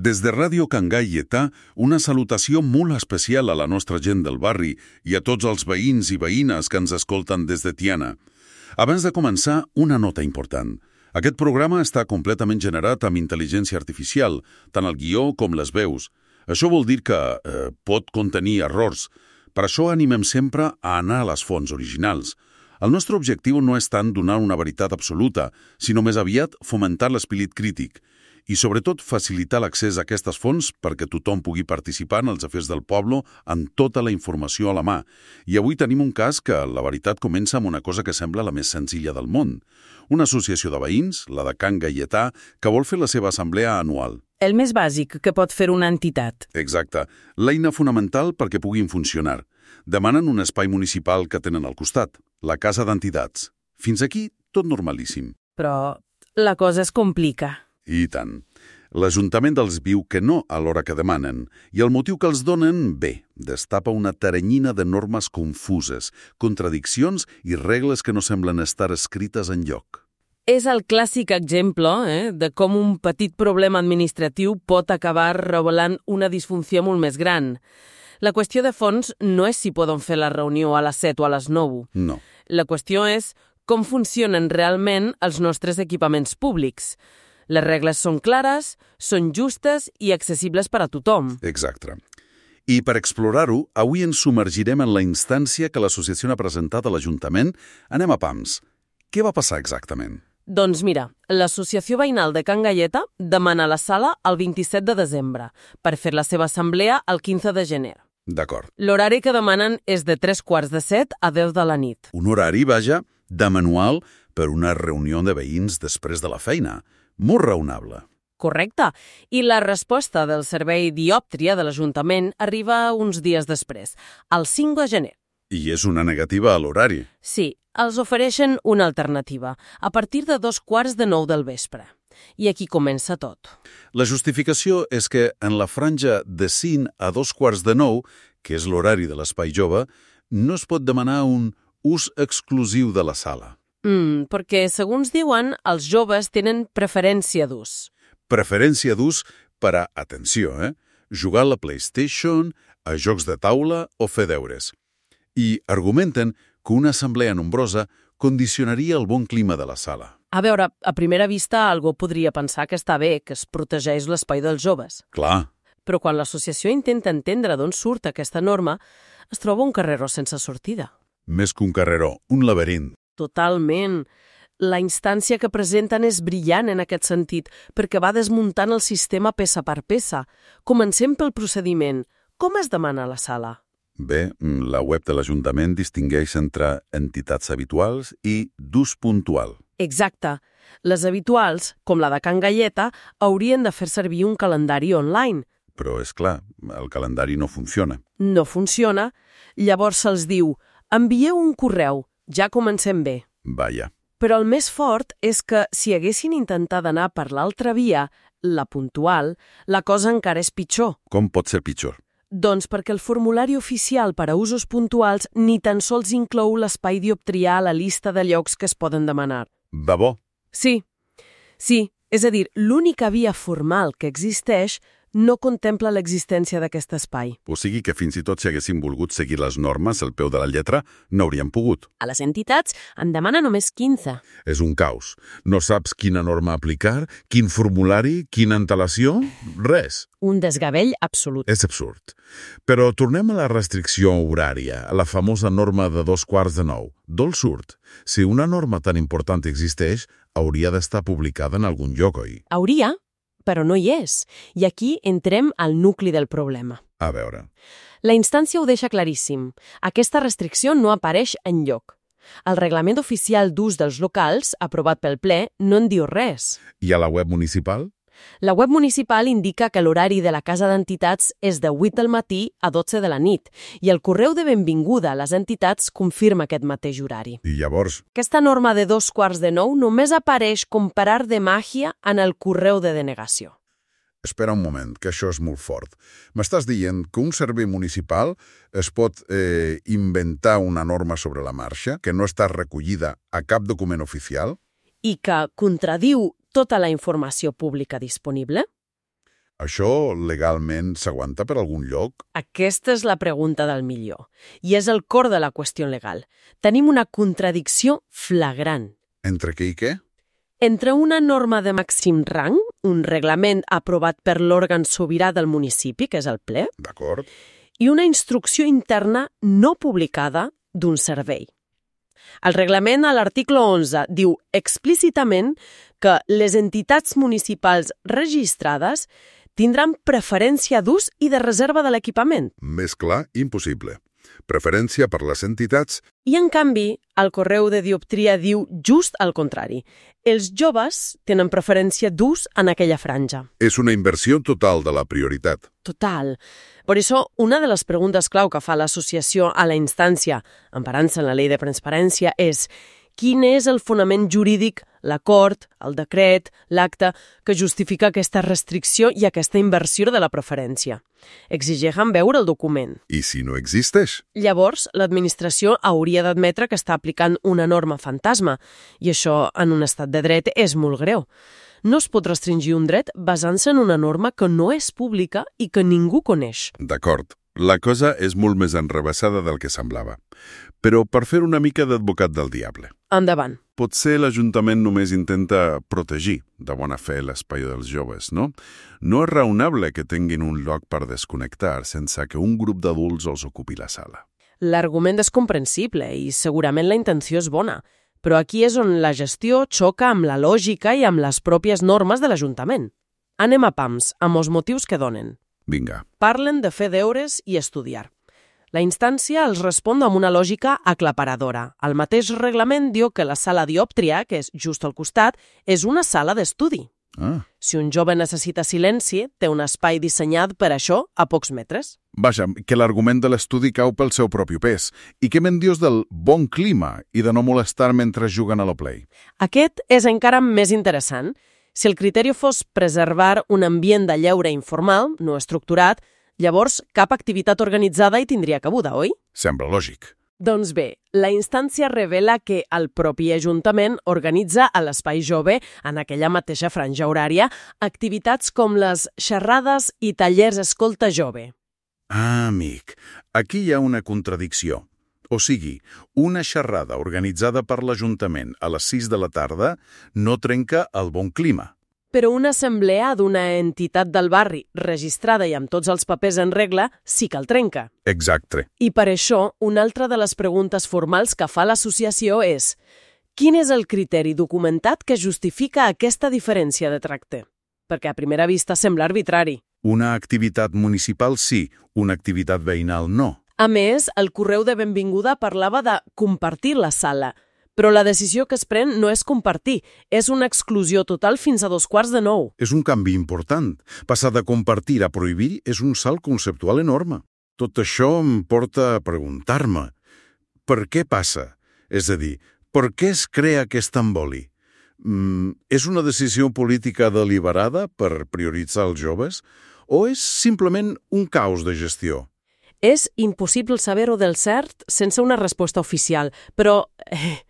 Des de Ràdio Cangai Lletà, una salutació molt especial a la nostra gent del barri i a tots els veïns i veïnes que ens escolten des de Tiana. Abans de començar, una nota important. Aquest programa està completament generat amb intel·ligència artificial, tant el guió com les veus. Això vol dir que eh, pot contenir errors. Per això animem sempre a anar a les fonts originals. El nostre objectiu no és tant donar una veritat absoluta, sinó més aviat fomentar l'espirit crític i sobretot facilitar l'accés a aquestes fonts perquè tothom pugui participar en els afers del poble amb tota la informació a la mà. I avui tenim un cas que, la veritat, comença amb una cosa que sembla la més senzilla del món. Una associació de veïns, la de Can Gaietà, que vol fer la seva assemblea anual. El més bàsic que pot fer una entitat. Exacte. L'eina fonamental perquè puguin funcionar. Demanen un espai municipal que tenen al costat, la Casa d'Entitats. Fins aquí, tot normalíssim. Però la cosa es complica. I tant. L'Ajuntament els viu que no a l'hora que demanen, i el motiu que els donen, bé, destapa una taranyina de normes confuses, contradiccions i regles que no semblen estar escrites en lloc. És el clàssic exemple eh, de com un petit problema administratiu pot acabar revelant una disfunció molt més gran. La qüestió de fons no és si poden fer la reunió a les 7 o a les 9. No. La qüestió és com funcionen realment els nostres equipaments públics. Les regles són clares, són justes i accessibles per a tothom. Exacte. I per explorar-ho, avui ens submergirem en la instància que l'associació ha presentat a l'Ajuntament. Anem a PAMS. Què va passar exactament? Doncs mira, l'Associació Veïnal de Can Galleta demana la sala el 27 de desembre per fer la seva assemblea el 15 de gener. D'acord. L'horari que demanen és de 3 quarts de 7 a 10 de la nit. Un horari, vaja, de manual per una reunió de veïns després de la feina. Molt raonable. Correcte. I la resposta del servei diòptria de l'Ajuntament arriba uns dies després, el 5 de gener. I és una negativa a l'horari. Sí, els ofereixen una alternativa, a partir de dos quarts de nou del vespre. I aquí comença tot. La justificació és que en la franja de 5 a dos quarts de nou, que és l'horari de l'espai jove, no es pot demanar un ús exclusiu de la sala. Mm, perquè, segons diuen, els joves tenen preferència d'ús. Preferència d'ús per a, atenció, eh, jugar a la PlayStation, a jocs de taula o fer deures. I argumenten que una assemblea nombrosa condicionaria el bon clima de la sala. A veure, a primera vista algú podria pensar que està bé que es protegeix l'espai dels joves. Clar. Però quan l'associació intenta entendre d'on surt aquesta norma, es troba un carreró sense sortida. Més que un carreró, un laberint. Totalment. La instància que presenten és brillant en aquest sentit, perquè va desmuntant el sistema peça per peça. Comencem pel procediment. Com es demana la sala? Bé, la web de l'Ajuntament distingueix entre entitats habituals i d'ús puntual. Exacte. Les habituals, com la de Can Galleta, haurien de fer servir un calendari online. Però, és clar, el calendari no funciona. No funciona. Llavors se'ls diu, envieu un correu, ja comencem bé. Vaja. Però el més fort és que si haguessin intentat anar per l'altra via, la puntual, la cosa encara és pitjor. Com pot ser pitjor? Doncs perquè el formulari oficial per a usos puntuals ni tan sols inclou l'espai dioptrià a la llista de llocs que es poden demanar. Va bo. Sí, sí, és a dir, l'única via formal que existeix no contempla l'existència d'aquest espai. O sigui que fins i tot si haguéssim volgut seguir les normes al peu de la lletra, no hauríem pogut. A les entitats en demana només 15. És un caos. No saps quina norma aplicar, quin formulari, quina antelació, res. Un desgavell absolut. És absurd. Però tornem a la restricció horària, a la famosa norma de dos quarts de nou. D'on surt? Si una norma tan important existeix, hauria d'estar publicada en algun lloc, oi? Hauria, però no hi és. I aquí entrem al nucli del problema. A veure. La instància ho deixa claríssim. Aquesta restricció no apareix en lloc. El reglament oficial d'ús dels locals, aprovat pel ple, no en diu res. I a la web municipal? La web municipal indica que l'horari de la Casa d'Entitats és de 8 del matí a 12 de la nit i el correu de benvinguda a les entitats confirma aquest mateix horari. I llavors? Aquesta norma de dos quarts de nou només apareix com per art de màgia en el correu de denegació. Espera un moment, que això és molt fort. M'estàs dient que un servei municipal es pot eh, inventar una norma sobre la marxa que no està recollida a cap document oficial? I que contradiu tota la informació pública disponible? Això legalment s'aguanta per algun lloc? Aquesta és la pregunta del millor. I és el cor de la qüestió legal. Tenim una contradicció flagrant. Entre què i què? Entre una norma de màxim rang, un reglament aprovat per l'òrgan sobirà del municipi, que és el ple, D'acord. i una instrucció interna no publicada d'un servei. El reglament a l'article 11 diu explícitament que les entitats municipals registrades tindran preferència d'ús i de reserva de l'equipament. Més clar, impossible. Preferència per les entitats I, en canvi, el correu de dioptria diu just el contrari. Els joves tenen preferència d'ús en aquella franja. és una inversió total de la prioritat. Total. Per això, una de les preguntes clau que fa l'associació a la instància, emparant-se en la llei de transparència, és quin és el fonament jurídic, l'acord, el decret, l'acte, que justifica aquesta restricció i aquesta inversió de la preferència. Exigeixen veure el document. I si no existeix? Llavors, l'administració hauria d'admetre que està aplicant una norma fantasma, i això, en un estat de dret, és molt greu. No es pot restringir un dret basant-se en una norma que no és pública i que ningú coneix. D'acord. La cosa és molt més enrebaçada del que semblava. Però per fer una mica d'advocat del diable. Endavant. Potser l'Ajuntament només intenta protegir de bona fe l'espai dels joves, no? No és raonable que tinguin un lloc per desconnectar sense que un grup d'adults els ocupi la sala. L'argument és comprensible i segurament la intenció és bona, però aquí és on la gestió xoca amb la lògica i amb les pròpies normes de l'Ajuntament. Anem a pams, amb els motius que donen. Vinga, Parlen de fer deures i estudiar. La instància els respon amb una lògica aclaparadora. El mateix reglament diu que la sala diòptria, que és just al costat, és una sala d'estudi. Ah. Si un jove necessita silenci, té un espai dissenyat per això a pocs metres. Vaja, que l'argument de l'estudi cau pel seu propi pes. I què me'n dius del bon clima i de no molestar mentre juguen a la Play? Aquest és encara més interessant. Si el criteri fos preservar un ambient de lleure informal, no estructurat, llavors cap activitat organitzada hi tindria cabuda, oi? Sembla lògic. Doncs bé, la instància revela que el propi Ajuntament organitza a l'Espai Jove, en aquella mateixa franja horària, activitats com les xerrades i tallers escolta jove. Ah, amic, aquí hi ha una contradicció. O sigui, una xerrada organitzada per l'Ajuntament a les 6 de la tarda no trenca el bon clima. Però una assemblea d'una entitat del barri registrada i amb tots els papers en regla sí que el trenca. Exacte. I per això, una altra de les preguntes formals que fa l'associació és quin és el criteri documentat que justifica aquesta diferència de tracte? Perquè a primera vista sembla arbitrari. Una activitat municipal sí, una activitat veïnal no. A més, el correu de benvinguda parlava de compartir la sala, però la decisió que es pren no és compartir, és una exclusió total fins a dos quarts de nou. És un canvi important. Passar de compartir a prohibir és un salt conceptual enorme. Tot això em porta a preguntar-me per què passa? És a dir, per què es crea aquest emboli? Mm, és una decisió política deliberada per prioritzar els joves? O és simplement un caos de gestió? És impossible saber-ho del cert sense una resposta oficial, però eh,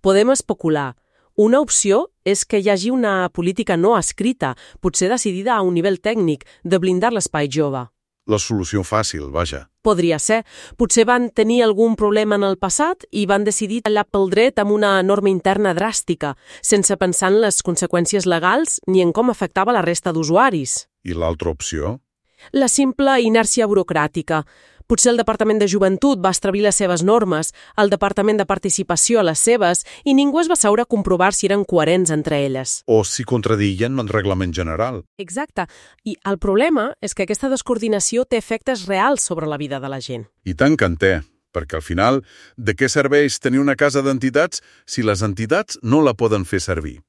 podem especular. Una opció és que hi hagi una política no escrita, potser decidida a un nivell tècnic, de blindar l'espai jove. La solució fàcil, vaja. Podria ser. Potser van tenir algun problema en el passat i van decidir tallar pel dret amb una norma interna dràstica, sense pensar en les conseqüències legals ni en com afectava la resta d'usuaris. I l'altra opció? La simple inèrcia burocràtica. Potser el Departament de Joventut va establir les seves normes, el Departament de Participació les seves, i ningú es va seure a comprovar si eren coherents entre elles. O si contradiuen el reglament general. Exacte. I el problema és que aquesta descoordinació té efectes reals sobre la vida de la gent. I tant que en té, perquè al final, de què serveix tenir una casa d'entitats si les entitats no la poden fer servir?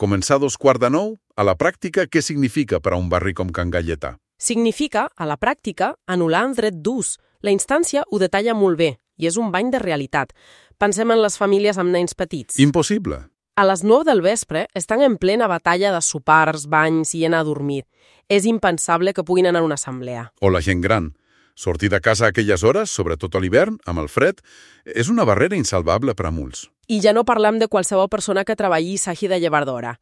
Començar a dos quarts de nou, a la pràctica, què significa per a un barri com Can Galletà? Significa, a la pràctica, anul·lar el dret d'ús. La instància ho detalla molt bé, i és un bany de realitat. Pensem en les famílies amb nens petits. Impossible. A les 9 del vespre estan en plena batalla de sopars, banys i anar a dormir. És impensable que puguin anar a una assemblea. O la gent gran. Sortir de casa a aquelles hores, sobretot a l'hivern, amb el fred, és una barrera insalvable per a molts. I ja no parlem de qualsevol persona que treballi i s'hagi de llevar d'hora.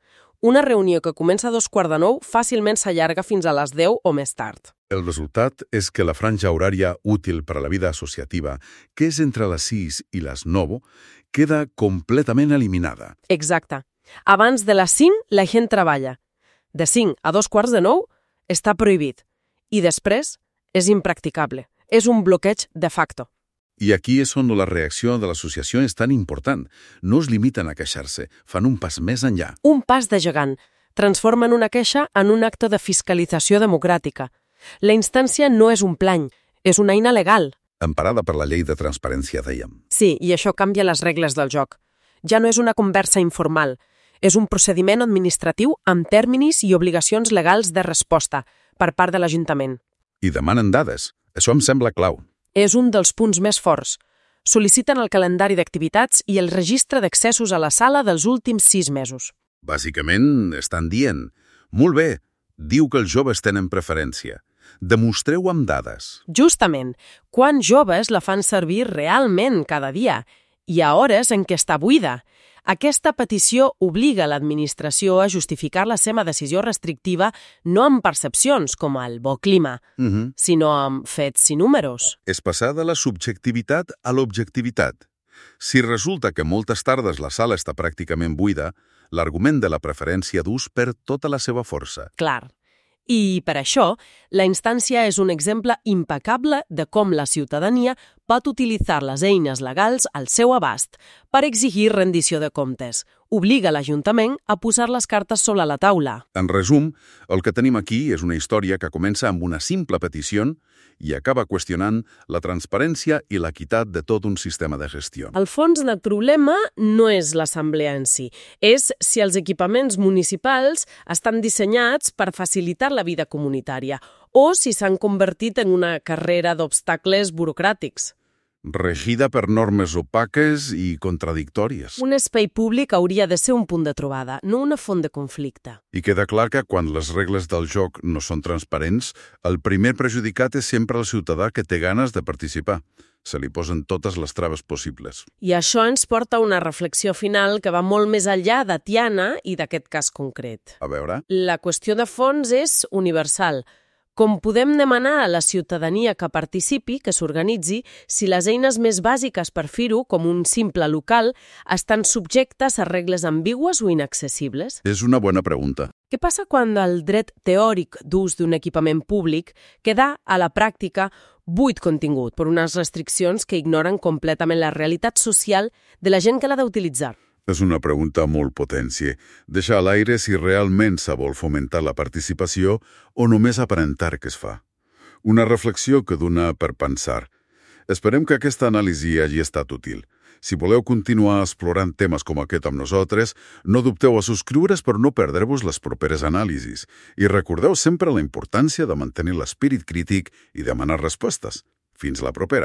Una reunió que comença a dos quarts de nou fàcilment s'allarga fins a les 10 o més tard. El resultat és que la franja horària útil per a la vida associativa, que és entre les 6 i les 9, queda completament eliminada. Exacte. Abans de les 5 la gent treballa. De 5 a dos quarts de 9 està prohibit. I després és impracticable. És un bloqueig de facto. I aquí és on la reacció de l'associació és tan important. No es limiten a queixar-se, fan un pas més enllà. Un pas de gegant. Transformen una queixa en un acte de fiscalització democràtica. La instància no és un plany, és una eina legal. Emparada per la llei de transparència, dèiem. Sí, i això canvia les regles del joc. Ja no és una conversa informal, és un procediment administratiu amb tèrmins i obligacions legals de resposta per part de l'Ajuntament. I demanen dades. Això em sembla clau. És un dels punts més forts. Sol·liciten el calendari d'activitats i el registre d'accessos a la sala dels últims sis mesos. Bàsicament, estan dient, molt bé, diu que els joves tenen preferència. Demostreu amb dades. Justament, quants joves la fan servir realment cada dia i a hores en què està buida. Aquesta petició obliga l'administració a justificar la seva decisió restrictiva no amb percepcions, com el bo clima, Uh -huh. sinó amb fets i números. És passar de la subjectivitat a l'objectivitat. Si resulta que moltes tardes la sala està pràcticament buida, l'argument de la preferència d'ús perd tota la seva força. Clar. I per això, la instància és un exemple impecable de com la ciutadania pot utilitzar les eines legals al seu abast per exigir rendició de comptes. Obliga l'Ajuntament a posar les cartes sobre la taula. En resum, el que tenim aquí és una història que comença amb una simple petició i acaba qüestionant la transparència i l'equitat de tot un sistema de gestió. El fons del problema no és l'assemblea en si, és si els equipaments municipals estan dissenyats per facilitar la vida comunitària o si s'han convertit en una carrera d'obstacles burocràtics. Regida per normes opaques i contradictòries. Un espai públic hauria de ser un punt de trobada, no una font de conflicte. I queda clar que quan les regles del joc no són transparents, el primer perjudicat és sempre el ciutadà que té ganes de participar. Se li posen totes les traves possibles. I això ens porta a una reflexió final que va molt més enllà de Tiana i d'aquest cas concret. A veure, La qüestió de fons és universal. Com podem demanar a la ciutadania que participi, que s'organitzi, si les eines més bàsiques per fer-ho, com un simple local, estan subjectes a regles ambigües o inaccessibles? és una bona pregunta. Què passa quan el dret teòric d'ús d'un equipament públic queda a la pràctica buit contingut per unes restriccions que ignoren completament la realitat social de la gent que l'ha d'utilitzar? És una pregunta molt potència. Deixar a l'aire si realment se vol fomentar la participació o només aparentar que es fa. Una reflexió que dona per pensar. Esperem que aquesta anàlisi hagi estat útil. Si voleu continuar explorant temes com aquest amb nosaltres, no dubteu a subscriure's per no perdre-vos les properes anàlisis. I recordeu sempre la importància de mantenir l'espírit crític i demanar respostes. Fins la propera.